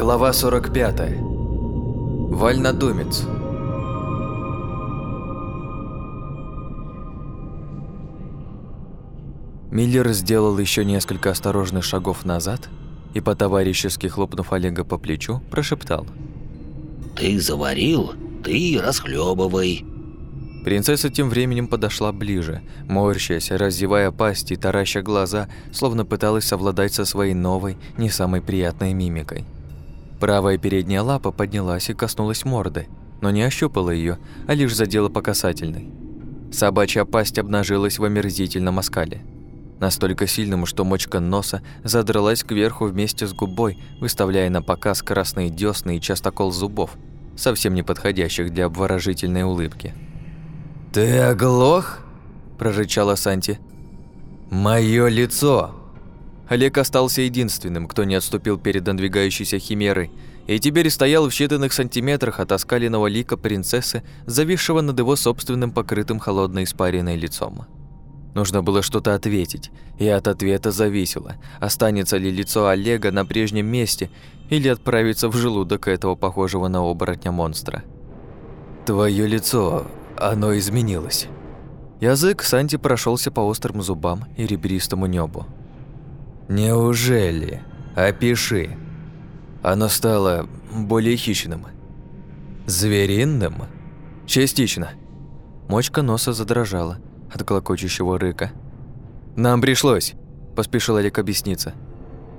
Глава 45. Вольнодумец. Миллер сделал еще несколько осторожных шагов назад и, по-товарищески хлопнув Олега по плечу, прошептал. «Ты заварил, ты расхлебывай. Принцесса тем временем подошла ближе, морщась, разевая пасть и тараща глаза, словно пыталась совладать со своей новой, не самой приятной мимикой. Правая передняя лапа поднялась и коснулась морды, но не ощупала ее, а лишь задела по касательной. Собачья пасть обнажилась в омерзительном оскале. Настолько сильным, что мочка носа задралась кверху вместе с губой, выставляя на показ красные десны и частокол зубов, совсем не подходящих для обворожительной улыбки. «Ты оглох?» – прорычала Санти. «Моё лицо!» Олег остался единственным, кто не отступил перед надвигающейся химерой, и теперь стоял в считанных сантиметрах от оскаленного лика принцессы, зависшего над его собственным покрытым холодной испаренной лицом. Нужно было что-то ответить, и от ответа зависело, останется ли лицо Олега на прежнем месте или отправится в желудок этого похожего на оборотня монстра. «Твоё лицо, оно изменилось». Язык Санти прошелся по острым зубам и ребристому небу. «Неужели? Опиши». Оно стало более хищным. Звериным? Частично. Мочка носа задрожала от клокочущего рыка. «Нам пришлось», – поспешил Олег объясниться.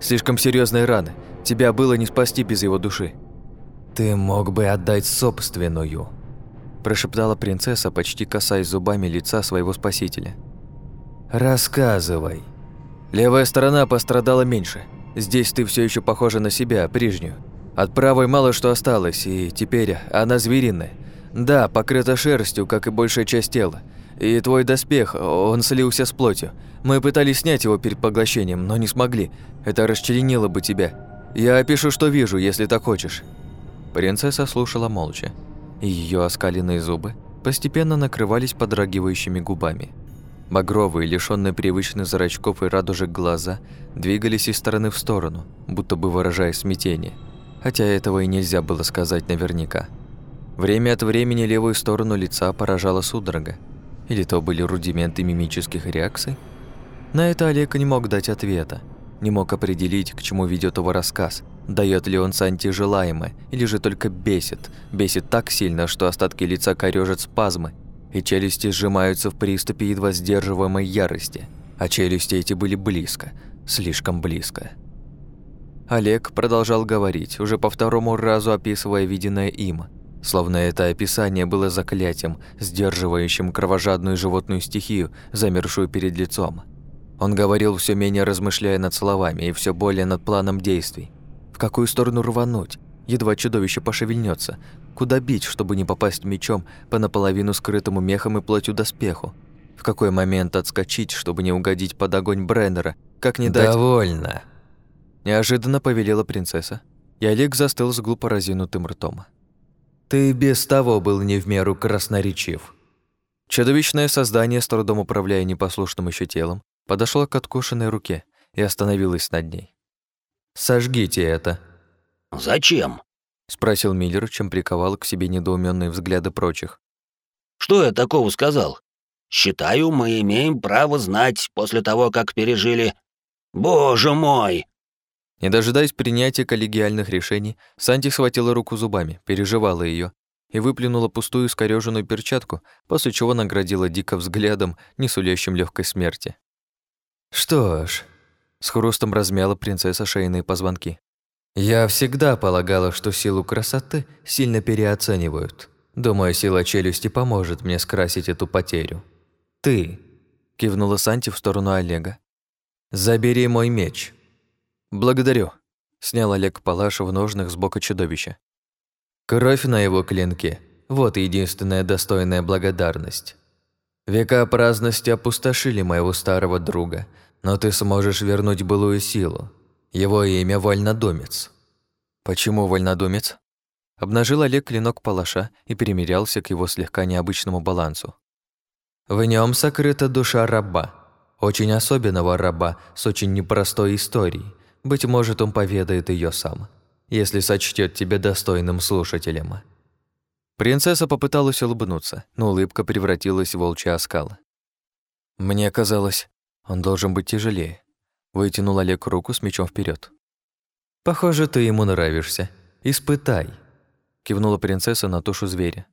«Слишком серьезные раны. Тебя было не спасти без его души». «Ты мог бы отдать собственную», – прошептала принцесса, почти касаясь зубами лица своего спасителя. «Рассказывай». Левая сторона пострадала меньше. Здесь ты все еще похожа на себя, прежнюю. От правой мало что осталось, и теперь она звериная. Да, покрыта шерстью, как и большая часть тела. И твой доспех, он слился с плотью. Мы пытались снять его перед поглощением, но не смогли. Это расчленило бы тебя. Я опишу, что вижу, если так хочешь». Принцесса слушала молча. Ее оскаленные зубы постепенно накрывались подрагивающими губами. Багровые, лишённые привычных зрачков и радужек глаза двигались из стороны в сторону, будто бы выражая смятение. Хотя этого и нельзя было сказать наверняка. Время от времени левую сторону лица поражала судорога. Или то были рудименты мимических реакций? На это Олег не мог дать ответа. Не мог определить, к чему ведет его рассказ. Дает ли он Санти желаемое, или же только бесит. Бесит так сильно, что остатки лица корёжат спазмы, и челюсти сжимаются в приступе едва сдерживаемой ярости, а челюсти эти были близко, слишком близко. Олег продолжал говорить, уже по второму разу описывая виденное им, словно это описание было заклятием, сдерживающим кровожадную животную стихию, замершую перед лицом. Он говорил все менее размышляя над словами и все более над планом действий. В какую сторону рвануть? Едва чудовище пошевельнется, Куда бить, чтобы не попасть мечом по наполовину скрытому мехом и плотью доспеху? В какой момент отскочить, чтобы не угодить под огонь Бреннера? Как не дать... «Довольно!» Неожиданно повелела принцесса, и Олег застыл с глупо разинутым ртом. «Ты без того был не в меру красноречив». Чудовищное создание, с трудом управляя непослушным еще телом, подошло к откушенной руке и остановилось над ней. «Сожгите это». «Зачем?» спросил Миллер, чем приковал к себе недоуменные взгляды прочих. Что я такого сказал? Считаю, мы имеем право знать после того, как пережили. Боже мой! Не дожидаясь принятия коллегиальных решений, Санти схватила руку зубами, переживала ее и выплюнула пустую искорёженную перчатку, после чего наградила Дика взглядом, не сулящим легкой смерти. «Что ж», — с хрустом размяла принцесса шейные позвонки. Я всегда полагала, что силу красоты сильно переоценивают. Думаю, сила челюсти поможет мне скрасить эту потерю. Ты, кивнула Санти в сторону Олега. Забери мой меч. Благодарю, снял Олег палаш в ножных с бока чудовища. Кровь на его клинке – вот единственная достойная благодарность. Века праздности опустошили моего старого друга, но ты сможешь вернуть былую силу. Его имя Вольнодумец. Почему Вольнодумец? Обнажил Олег клинок палаша и перемирялся к его слегка необычному балансу. В нем сокрыта душа раба, очень особенного раба с очень непростой историей. Быть может, он поведает ее сам. если сочтет тебя достойным слушателем». Принцесса попыталась улыбнуться, но улыбка превратилась в волчий оскал. «Мне казалось, он должен быть тяжелее», — вытянул Олег руку с мечом вперед. «Похоже, ты ему нравишься. Испытай», — кивнула принцесса на тушу зверя.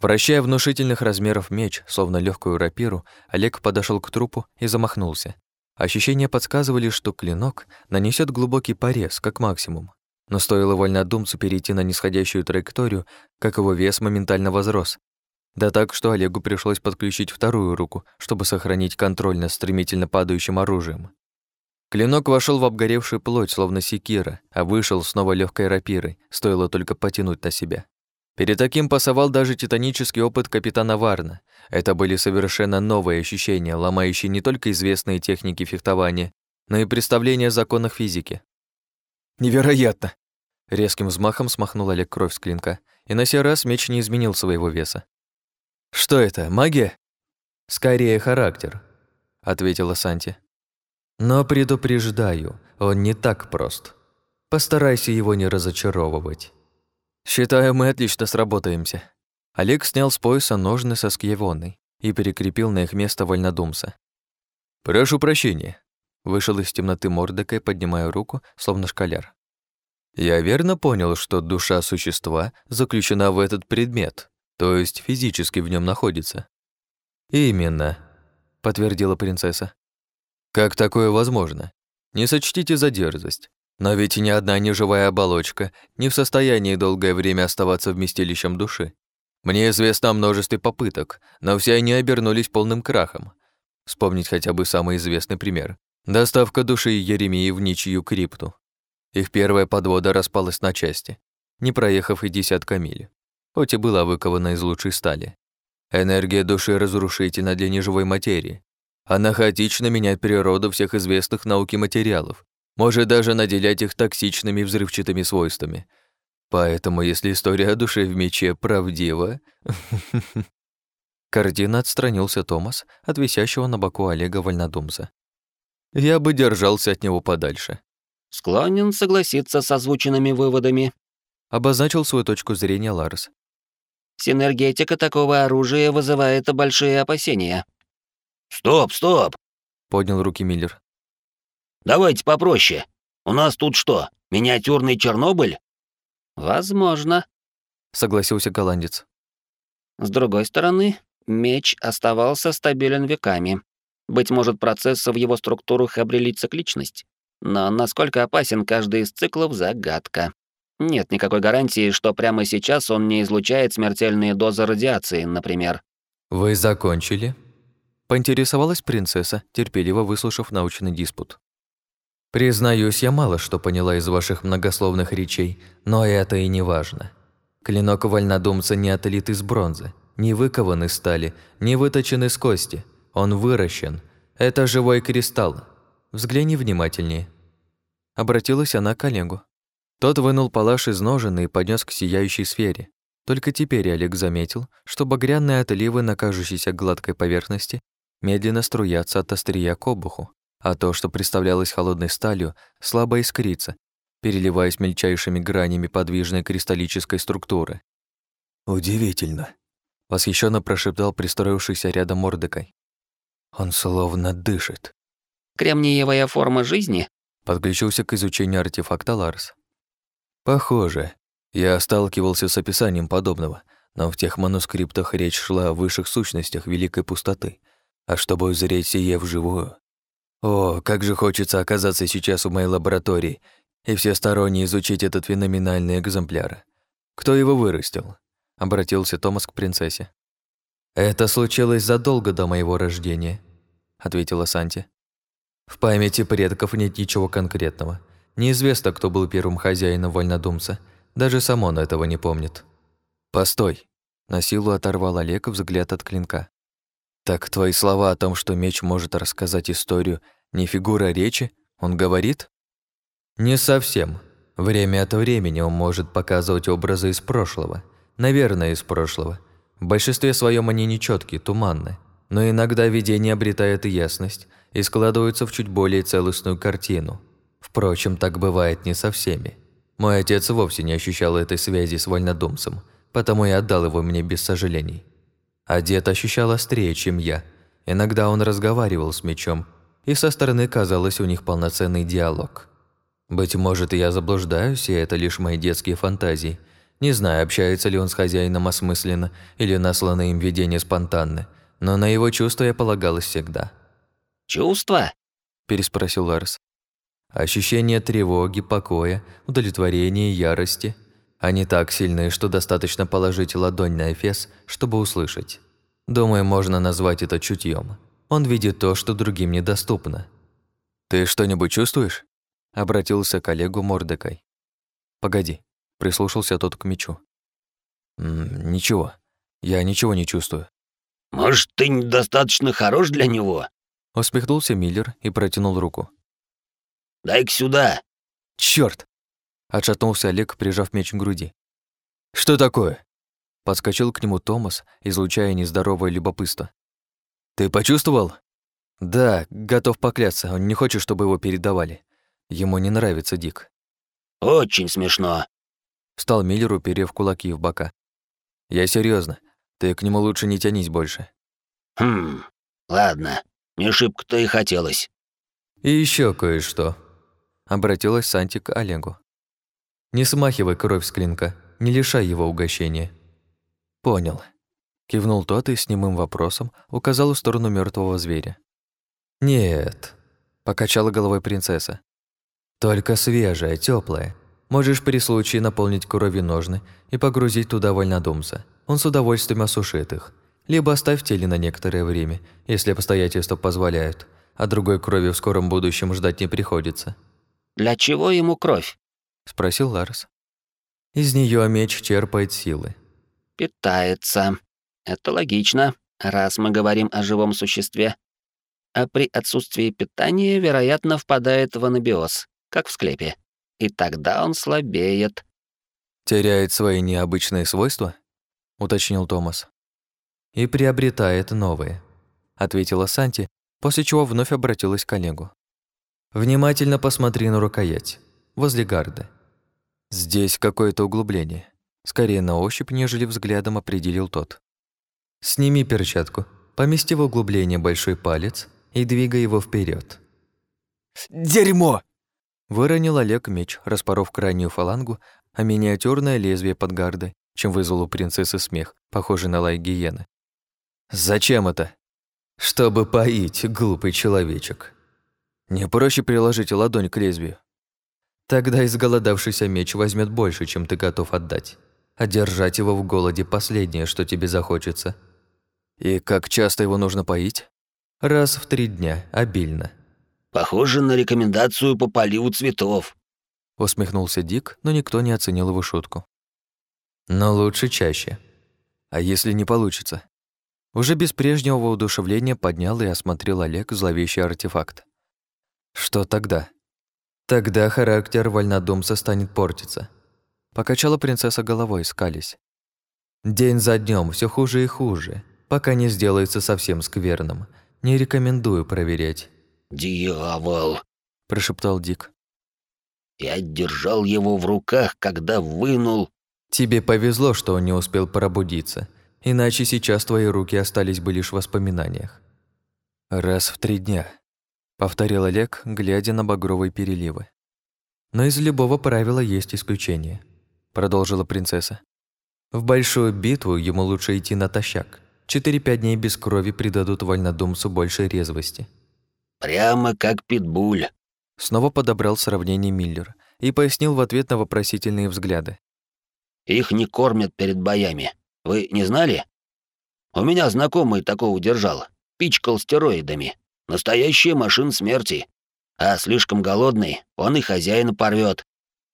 Вращая внушительных размеров меч, словно легкую рапиру, Олег подошел к трупу и замахнулся. Ощущения подсказывали, что клинок нанесет глубокий порез, как максимум. Но стоило вольнодумцу перейти на нисходящую траекторию, как его вес моментально возрос. Да так, что Олегу пришлось подключить вторую руку, чтобы сохранить контроль над стремительно падающим оружием. Клинок вошел в обгоревшую плоть, словно секира, а вышел снова легкой рапирой, стоило только потянуть на себя. Перед таким пасовал даже титанический опыт капитана Варна. Это были совершенно новые ощущения, ломающие не только известные техники фехтования, но и представления о законах физики. «Невероятно!» Резким взмахом смахнул Олег кровь с клинка, и на сей раз меч не изменил своего веса. «Что это, магия?» «Скорее характер», — ответила Санти. «Но предупреждаю, он не так прост. Постарайся его не разочаровывать». «Считаю, мы отлично сработаемся». Олег снял с пояса ножны со скьевонной и перекрепил на их место вольнодумца. «Прошу прощения», — вышел из темноты Мордекай, поднимая руку, словно шкаляр. «Я верно понял, что душа существа заключена в этот предмет, то есть физически в нем находится?» «Именно», — подтвердила принцесса. «Как такое возможно? Не сочтите за дерзость. Но ведь ни одна неживая оболочка не в состоянии долгое время оставаться вместилищем души. Мне известно о множестве попыток, но все они обернулись полным крахом. Вспомнить хотя бы самый известный пример. Доставка души Еремии в ничью крипту. Их первая подвода распалась на части, не проехав и десятка миль, хоть и была выкована из лучшей стали. Энергия души разрушительна для неживой материи. Она хаотично меняет природу всех известных науки материалов, может даже наделять их токсичными взрывчатыми свойствами. Поэтому, если история о душе в мече правдива... Картина отстранился Томас от висящего на боку Олега вольнодумца. Я бы держался от него подальше. Склонен согласиться с озвученными выводами. Обозначил свою точку зрения Ларс. Синергетика такого оружия вызывает большие опасения. Стоп, стоп! Поднял руки Миллер. Давайте попроще. У нас тут что, миниатюрный Чернобыль? Возможно, согласился голландец. С другой стороны, меч оставался стабилен веками. Быть может, процессы в его структурах обрели цикличность. Но насколько опасен каждый из циклов — загадка. Нет никакой гарантии, что прямо сейчас он не излучает смертельные дозы радиации, например. «Вы закончили?» — поинтересовалась принцесса, терпеливо выслушав научный диспут. Признаюсь, я мало что поняла из ваших многословных речей, но это и не важно. Клинок вольнодумца не отлит из бронзы, не выкован из стали, не выточен из кости. Он выращен. Это живой кристалл. Взгляни внимательнее. Обратилась она к Олегу. Тот вынул палаш из ножен и поднес к сияющей сфере. Только теперь Олег заметил, что багряные отливы на кажущейся гладкой поверхности медленно струятся от острия к обуху а то, что представлялось холодной сталью, слабо искрится, переливаясь мельчайшими гранями подвижной кристаллической структуры. «Удивительно», — восхищенно прошептал пристроившийся рядом Мордекай. «Он словно дышит». «Кремниевая форма жизни?» — подключился к изучению артефакта Ларс. «Похоже. Я сталкивался с описанием подобного, но в тех манускриптах речь шла о высших сущностях Великой Пустоты, а чтобы узреть сие вживую, о, как же хочется оказаться сейчас в моей лаборатории и всесторонне изучить этот феноменальный экземпляр. Кто его вырастил? Обратился Томас к принцессе. Это случилось задолго до моего рождения, ответила Санти. В памяти предков нет ничего конкретного. Неизвестно, кто был первым хозяином вольнодумца. Даже сам он этого не помнит. Постой. На силу оторвал Олег взгляд от клинка. «Так твои слова о том, что меч может рассказать историю, не фигура речи, он говорит?» «Не совсем. Время от времени он может показывать образы из прошлого. Наверное, из прошлого. В большинстве своем они нечёткие, туманны. Но иногда видение обретает ясность и складывается в чуть более целостную картину. Впрочем, так бывает не со всеми. Мой отец вовсе не ощущал этой связи с вольнодумцем, потому и отдал его мне без сожалений. А дед ощущал острее, чем я. Иногда он разговаривал с мечом, и со стороны казалось у них полноценный диалог. Быть может, я заблуждаюсь, и это лишь мои детские фантазии. Не знаю, общается ли он с хозяином осмысленно или насланное им видение спонтанно, но на его чувства я полагалась всегда. «Чувства?» – переспросил Ларс. Ощущение тревоги, покоя, удовлетворения ярости. Они так сильны, что достаточно положить ладонь на Эфес, чтобы услышать. Думаю, можно назвать это чутьем. Он видит то, что другим недоступно. «Ты что-нибудь чувствуешь?» – обратился к Олегу Мордекай. «Погоди», – прислушался тот к мечу. «М -м, «Ничего, я ничего не чувствую». «Может, ты недостаточно хорош для него?» Усмехнулся Миллер и протянул руку. «Дай-ка сюда!» «Чёрт!» Отшатнулся Олег, прижав меч к груди. «Что такое?» Подскочил к нему Томас, излучая нездоровое любопытство. «Ты почувствовал?» «Да, готов поклясться, он не хочет, чтобы его передавали. Ему не нравится Дик». «Очень смешно», — встал Миллер, уперев кулаки в бока. «Я серьезно. Ты к нему лучше не тянись больше». «Хм, ладно, не шибко-то и хотелось». «И еще кое-что», — обратилась Санти к Олегу. «Не смахивай кровь с клинка, не лишай его угощения». «Понял», — кивнул тот и с немым вопросом указал в сторону мертвого зверя. «Нет», — покачала головой принцесса. «Только свежая, теплая. Можешь при случае наполнить кровью ножны и погрузить туда вольнодумца. Он с удовольствием осушит их. Либо оставь теле на некоторое время, если обстоятельства позволяют, а другой крови в скором будущем ждать не приходится. «Для чего ему кровь?» – спросил Ларс. Из нее меч черпает силы. «Питается. Это логично, раз мы говорим о живом существе. А при отсутствии питания, вероятно, впадает в анабиоз, как в склепе. И тогда он слабеет». «Теряет свои необычные свойства?» – уточнил Томас. «И приобретает новые», – ответила Санти, после чего вновь обратилась к коллегу. «Внимательно посмотри на рукоять, возле гарды. Здесь какое-то углубление. Скорее на ощупь, нежели взглядом определил тот. Сними перчатку, помести в углубление большой палец и двигай его вперед. «Дерьмо!» Выронил Олег меч, распоров крайнюю фалангу, а миниатюрное лезвие под гардой чем вызвал у принцессы смех, похожий на лай гиены. «Зачем это?» «Чтобы поить, глупый человечек». «Не проще приложить ладонь к лезвию?» «Тогда изголодавшийся меч возьмет больше, чем ты готов отдать. А держать его в голоде – последнее, что тебе захочется. И как часто его нужно поить?» «Раз в три дня, обильно». «Похоже на рекомендацию по поливу цветов», Усмехнулся Дик, но никто не оценил его шутку. Но лучше чаще. А если не получится? Уже без прежнего воодушевления поднял и осмотрел Олег зловещий артефакт. Что тогда? Тогда характер вольнодумца станет портиться. Покачала принцесса головой, скались. День за днем все хуже и хуже, пока не сделается совсем скверным. Не рекомендую проверять. «Дьявол!» – прошептал Дик. «Я держал его в руках, когда вынул...» Тебе повезло, что он не успел пробудиться, иначе сейчас твои руки остались бы лишь в воспоминаниях. Раз в три дня, повторил Олег, глядя на багровые переливы. Но из любого правила есть исключение, продолжила принцесса. В большую битву ему лучше идти натощак. Четыре-пять дней без крови придадут вольнодумцу больше резвости. Прямо как питбуль. Снова подобрал сравнение Миллер и пояснил в ответ на вопросительные взгляды. Их не кормят перед боями. Вы не знали? У меня знакомый такого держал. Пичкал стероидами. Настоящая машина смерти. А слишком голодный, он и хозяина порвет.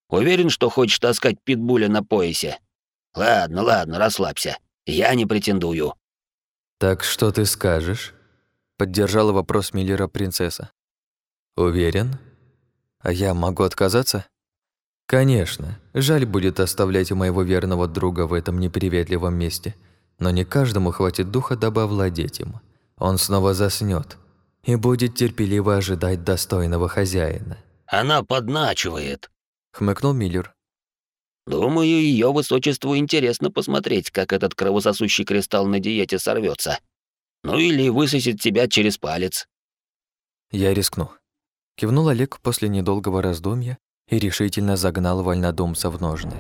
Уверен, что хочет таскать питбуля на поясе. Ладно, ладно, расслабься. Я не претендую. Так что ты скажешь? Поддержала вопрос Миллера принцесса. Уверен? А я могу отказаться? Конечно, жаль будет оставлять моего верного друга в этом неприветливом месте, но не каждому хватит духа, дабы овладеть им. Он снова заснёт и будет терпеливо ожидать достойного хозяина. Она подначивает, хмыкнул Миллер. Думаю, ее высочеству интересно посмотреть, как этот кровососущий кристалл на диете сорвется. Ну или высосет тебя через палец. Я рискну. Кивнул Олег после недолгого раздумья и решительно загнал вольнодумца в ножны.